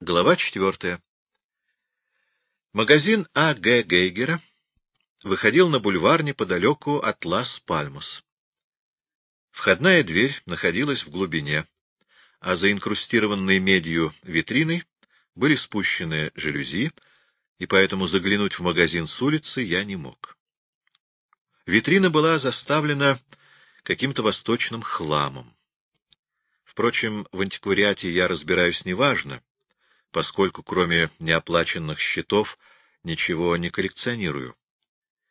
Глава четвертая. Магазин А.Г. Гейгера выходил на бульвар неподалеку от Лас-Пальмос. Входная дверь находилась в глубине, а за инкрустированной медью витриной были спущены жалюзи, и поэтому заглянуть в магазин с улицы я не мог. Витрина была заставлена каким-то восточным хламом. Впрочем, в антиквариате я разбираюсь неважно, поскольку кроме неоплаченных счетов ничего не коллекционирую.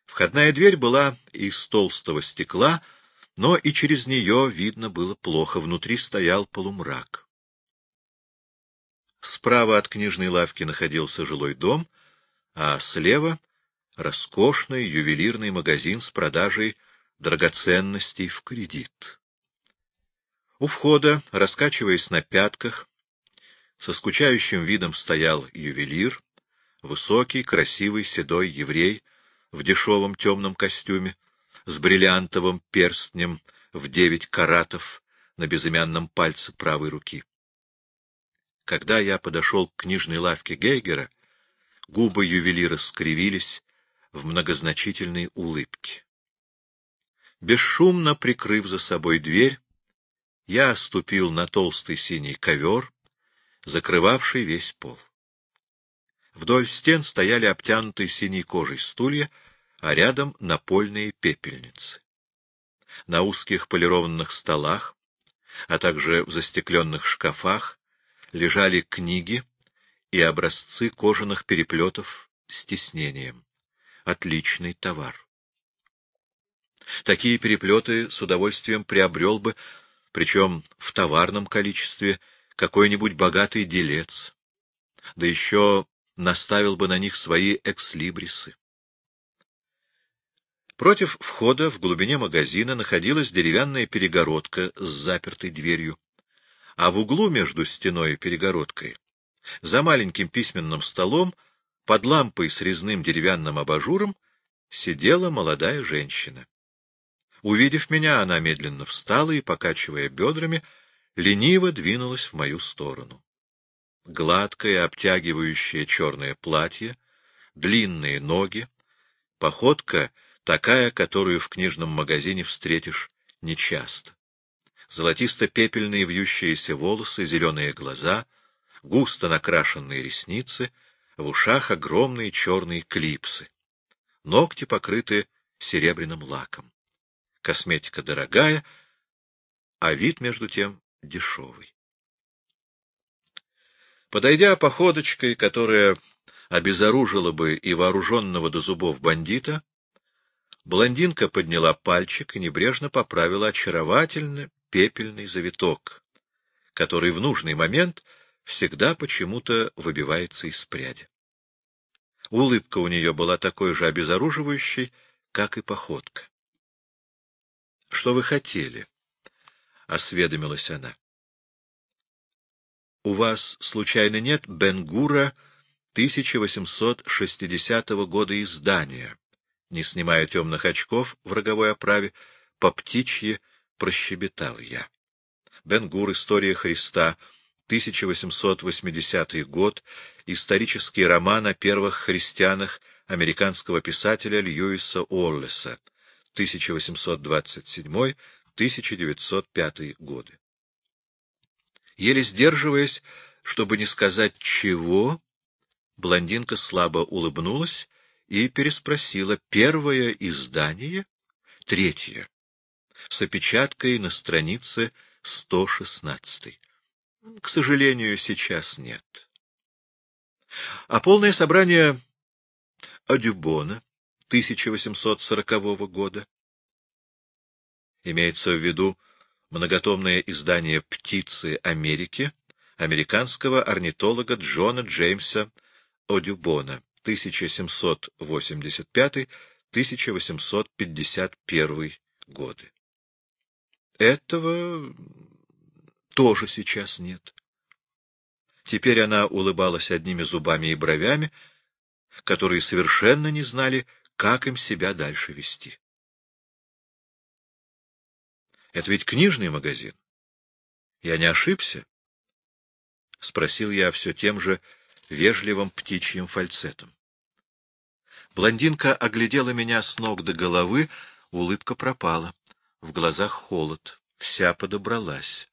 Входная дверь была из толстого стекла, но и через нее видно было плохо, внутри стоял полумрак. Справа от книжной лавки находился жилой дом, а слева — роскошный ювелирный магазин с продажей драгоценностей в кредит. У входа, раскачиваясь на пятках, со скучающим видом стоял ювелир, высокий, красивый, седой еврей в дешевом темном костюме, с бриллиантовым перстнем в девять каратов на безымянном пальце правой руки. Когда я подошел к книжной лавке Гейгера, губы ювелира скривились в многозначительной улыбке. Бесшумно прикрыв за собой дверь, я ступил на толстый синий ковер, закрывавший весь пол. Вдоль стен стояли обтянутые синей кожей стулья, а рядом напольные пепельницы. На узких полированных столах, а также в застекленных шкафах лежали книги и образцы кожаных переплетов с тиснением. Отличный товар. Такие переплеты с удовольствием приобрел бы, причем в товарном количестве, какой-нибудь богатый делец, да еще наставил бы на них свои экслибрисы. Против входа в глубине магазина находилась деревянная перегородка с запертой дверью, а в углу между стеной и перегородкой, за маленьким письменным столом, под лампой с резным деревянным абажуром, сидела молодая женщина. Увидев меня, она медленно встала и, покачивая бедрами, лениво двинулась в мою сторону. Гладкое, обтягивающее черное платье, длинные ноги, походка такая, которую в книжном магазине встретишь нечасто. Золотисто-пепельные вьющиеся волосы, зеленые глаза, густо накрашенные ресницы, в ушах огромные черные клипсы. Ногти покрыты серебряным лаком. Косметика дорогая, а вид, между тем, дешевый. Подойдя походочкой, которая обезоружила бы и вооруженного до зубов бандита, блондинка подняла пальчик и небрежно поправила очаровательно пепельный завиток, который в нужный момент всегда почему-то выбивается из пряди. Улыбка у нее была такой же обезоруживающей, как и походка. — Что вы хотели? — осведомилась она. — У вас, случайно, нет Бенгура 1860 года издания? Не снимая темных очков в роговой оправе, по птичьи прощебетал я. Бенгур «История Христа», 1880 год, исторический роман о первых христианах американского писателя Льюиса Уоллеса, 1827 1905 годы. Еле сдерживаясь, чтобы не сказать «чего», блондинка слабо улыбнулась и переспросила «первое издание?» «Третье» с опечаткой на странице 116. К сожалению, сейчас нет. А полное собрание Адюбона 1840 года Имеется в виду многотомное издание «Птицы Америки» американского орнитолога Джона Джеймса Одюбона 1785-1851 годы. Этого тоже сейчас нет. Теперь она улыбалась одними зубами и бровями, которые совершенно не знали, как им себя дальше вести. Это ведь книжный магазин. Я не ошибся. — спросил я все тем же вежливым птичьим фальцетом. Блондинка оглядела меня с ног до головы, улыбка пропала. В глазах холод, вся подобралась.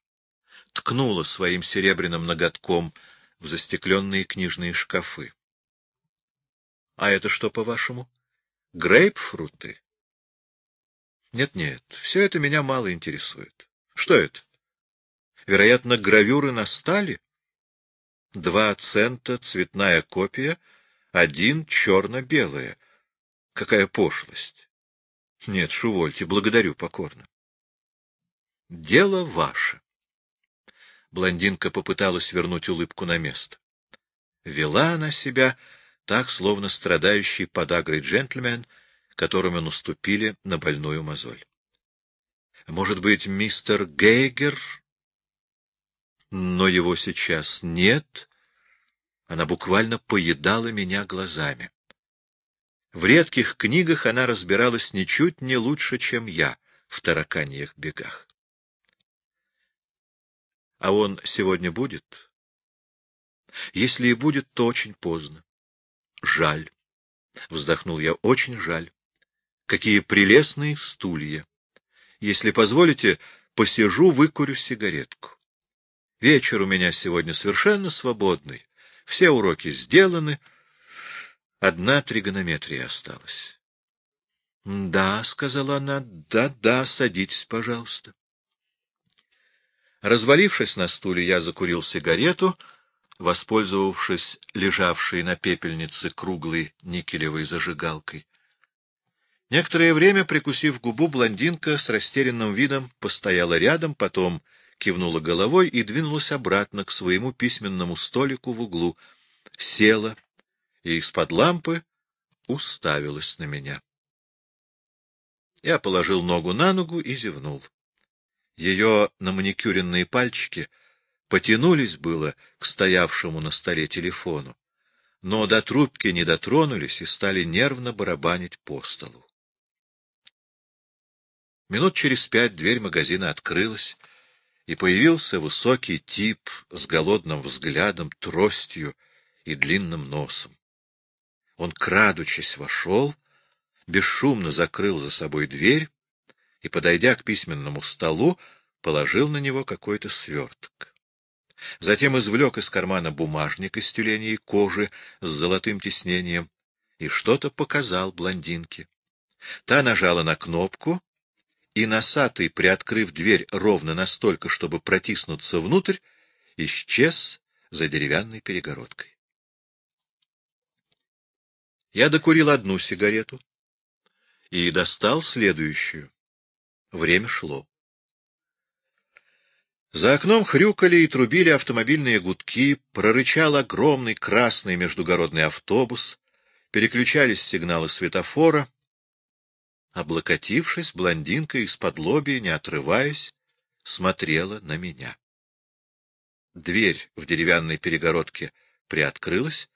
Ткнула своим серебряным ноготком в застекленные книжные шкафы. — А это что, по-вашему? — Грейпфруты? Нет-нет, все это меня мало интересует. Что это? Вероятно, гравюры на стали? Два цента цветная копия, один черно-белая. Какая пошлость! Нет, Шувольте, благодарю покорно. Дело ваше. Блондинка попыталась вернуть улыбку на место. Вела она себя так, словно страдающий подагрой джентльмен, которому наступили на больную мозоль. Может быть, мистер Гейгер? Но его сейчас нет. Она буквально поедала меня глазами. В редких книгах она разбиралась ничуть не лучше, чем я в тараканьих бегах. А он сегодня будет? Если и будет, то очень поздно. Жаль. Вздохнул я, очень жаль. Какие прелестные стулья. Если позволите, посижу, выкурю сигаретку. Вечер у меня сегодня совершенно свободный. Все уроки сделаны. Одна тригонометрия осталась. — Да, — сказала она, да, — да, садитесь, пожалуйста. Развалившись на стуле, я закурил сигарету, воспользовавшись лежавшей на пепельнице круглой никелевой зажигалкой. Некоторое время, прикусив губу, блондинка с растерянным видом постояла рядом, потом кивнула головой и двинулась обратно к своему письменному столику в углу, села и из-под лампы уставилась на меня. Я положил ногу на ногу и зевнул. Ее на маникюренные пальчики потянулись было к стоявшему на столе телефону, но до трубки не дотронулись и стали нервно барабанить по столу. Минут через пять дверь магазина открылась, и появился высокий тип с голодным взглядом, тростью и длинным носом. Он, крадучись, вошел, бесшумно закрыл за собой дверь и, подойдя к письменному столу, положил на него какой-то сверток. Затем извлек из кармана бумажник из тюленей кожи с золотым тиснением и что-то показал блондинке. Та нажала на кнопку, и носатый, приоткрыв дверь ровно настолько, чтобы протиснуться внутрь, исчез за деревянной перегородкой. Я докурил одну сигарету и достал следующую. Время шло. За окном хрюкали и трубили автомобильные гудки, прорычал огромный красный междугородный автобус, переключались сигналы светофора, Облокотившись, блондинка из-под лобби, не отрываясь, смотрела на меня. Дверь в деревянной перегородке приоткрылась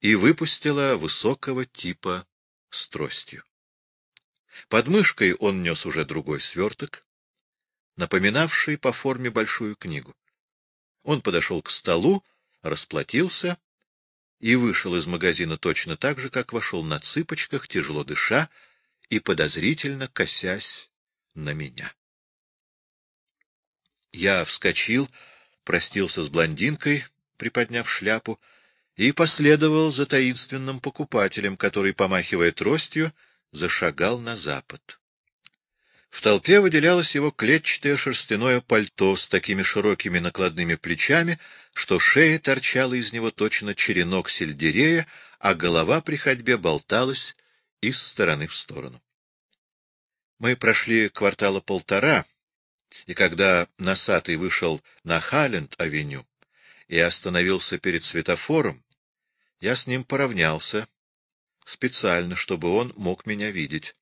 и выпустила высокого типа с тростью. Под мышкой он нес уже другой сверток, напоминавший по форме большую книгу. Он подошел к столу, расплатился и вышел из магазина точно так же, как вошел на цыпочках, тяжело дыша, и подозрительно косясь на меня. Я вскочил, простился с блондинкой, приподняв шляпу, и последовал за таинственным покупателем, который, помахивая тростью, зашагал на запад. В толпе выделялось его клетчатое шерстяное пальто с такими широкими накладными плечами, что шея торчала из него точно черенок сельдерея, а голова при ходьбе болталась из стороны в сторону. Мы прошли квартала полтора, и когда носатый вышел на Халленд-авеню и остановился перед светофором, я с ним поравнялся, специально, чтобы он мог меня видеть.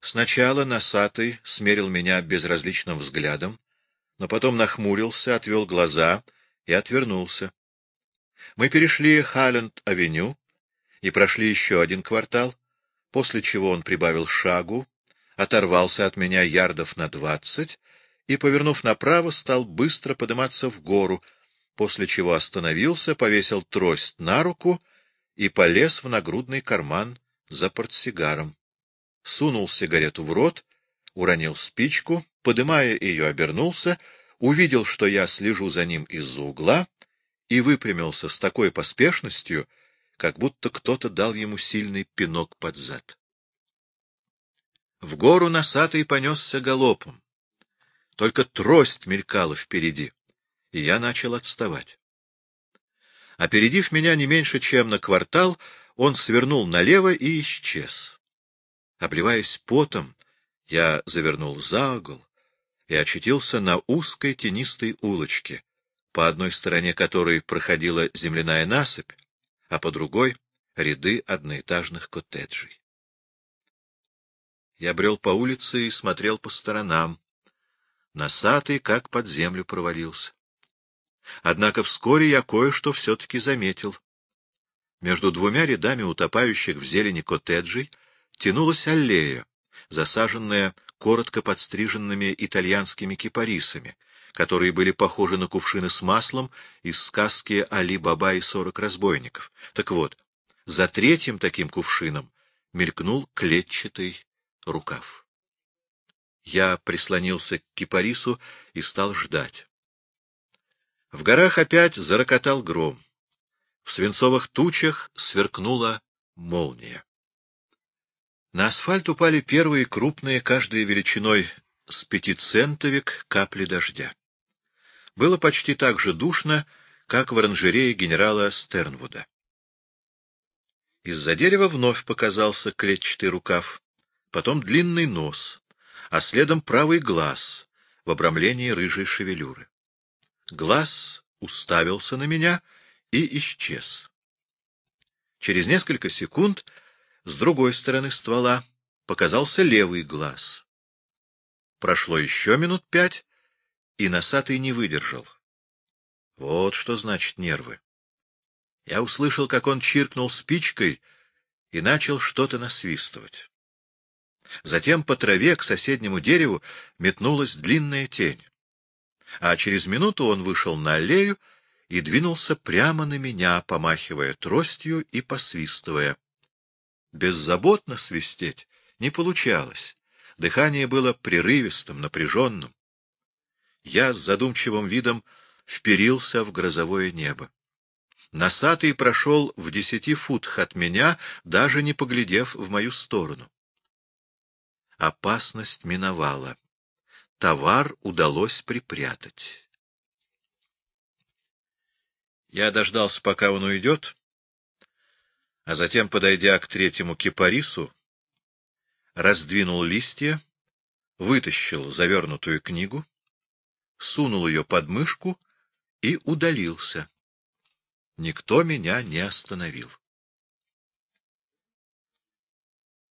Сначала носатый смерил меня безразличным взглядом, но потом нахмурился, отвел глаза и отвернулся. Мы перешли Халленд-авеню и прошли еще один квартал, после чего он прибавил шагу, оторвался от меня ярдов на двадцать и, повернув направо, стал быстро подниматься в гору, после чего остановился, повесил трость на руку и полез в нагрудный карман за портсигаром. Сунул сигарету в рот, уронил спичку, подымая ее, обернулся, увидел, что я слежу за ним из-за угла, и выпрямился с такой поспешностью, как будто кто-то дал ему сильный пинок под зад. В гору носатый понесся галопом. Только трость мелькала впереди, и я начал отставать. Опередив меня не меньше, чем на квартал, он свернул налево и исчез. Обливаясь потом, я завернул за угол и очутился на узкой тенистой улочке, по одной стороне которой проходила земляная насыпь, а по другой — ряды одноэтажных коттеджей. Я брел по улице и смотрел по сторонам. Носатый как под землю провалился. Однако вскоре я кое-что все-таки заметил. Между двумя рядами утопающих в зелени коттеджей тянулась аллея, засаженная коротко подстриженными итальянскими кипарисами, которые были похожи на кувшины с маслом из сказки «Али-Баба и сорок разбойников». Так вот, за третьим таким кувшином мелькнул клетчатый рукав. Я прислонился к кипарису и стал ждать. В горах опять зарокотал гром. В свинцовых тучах сверкнула молния. На асфальт упали первые крупные, каждой величиной с пятицентовик, капли дождя. Было почти так же душно, как в оранжерее генерала Стернвуда. Из-за дерева вновь показался клетчатый рукав, потом длинный нос, а следом правый глаз в обрамлении рыжей шевелюры. Глаз уставился на меня и исчез. Через несколько секунд с другой стороны ствола показался левый глаз. Прошло еще минут пять, и носатый не выдержал. Вот что значит нервы. Я услышал, как он чиркнул спичкой и начал что-то насвистывать. Затем по траве к соседнему дереву метнулась длинная тень а через минуту он вышел на аллею и двинулся прямо на меня, помахивая тростью и посвистывая. Беззаботно свистеть не получалось. Дыхание было прерывистым, напряженным. Я с задумчивым видом вперился в грозовое небо. Носатый прошел в десяти футах от меня, даже не поглядев в мою сторону. Опасность миновала товар удалось припрятать. Я дождался, пока он уйдет, а затем, подойдя к третьему кипарису, раздвинул листья, вытащил завернутую книгу, сунул ее под мышку и удалился. Никто меня не остановил.